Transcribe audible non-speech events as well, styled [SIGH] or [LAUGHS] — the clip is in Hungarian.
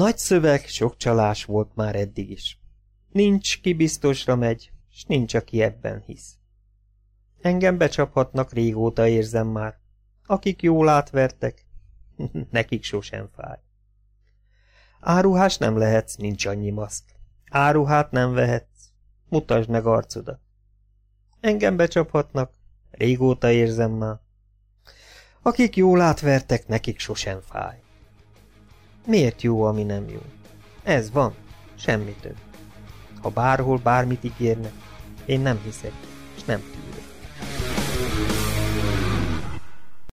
Nagy szöveg, sok csalás volt már eddig is. Nincs, ki biztosra megy, s nincs, aki ebben hisz. Engem becsaphatnak, régóta érzem már. Akik jól átvertek, [LAUGHS] nekik sosem fáj. Áruhás nem lehetsz, nincs annyi maszk. Áruhát nem vehetsz, mutasd meg arcodat. Engem becsaphatnak, régóta érzem már. Akik jól átvertek, nekik sosem fáj. Miért jó, ami nem jó? Ez van, semmi több. Ha bárhol bármit ígérnek, én nem hiszek, és nem tűrök.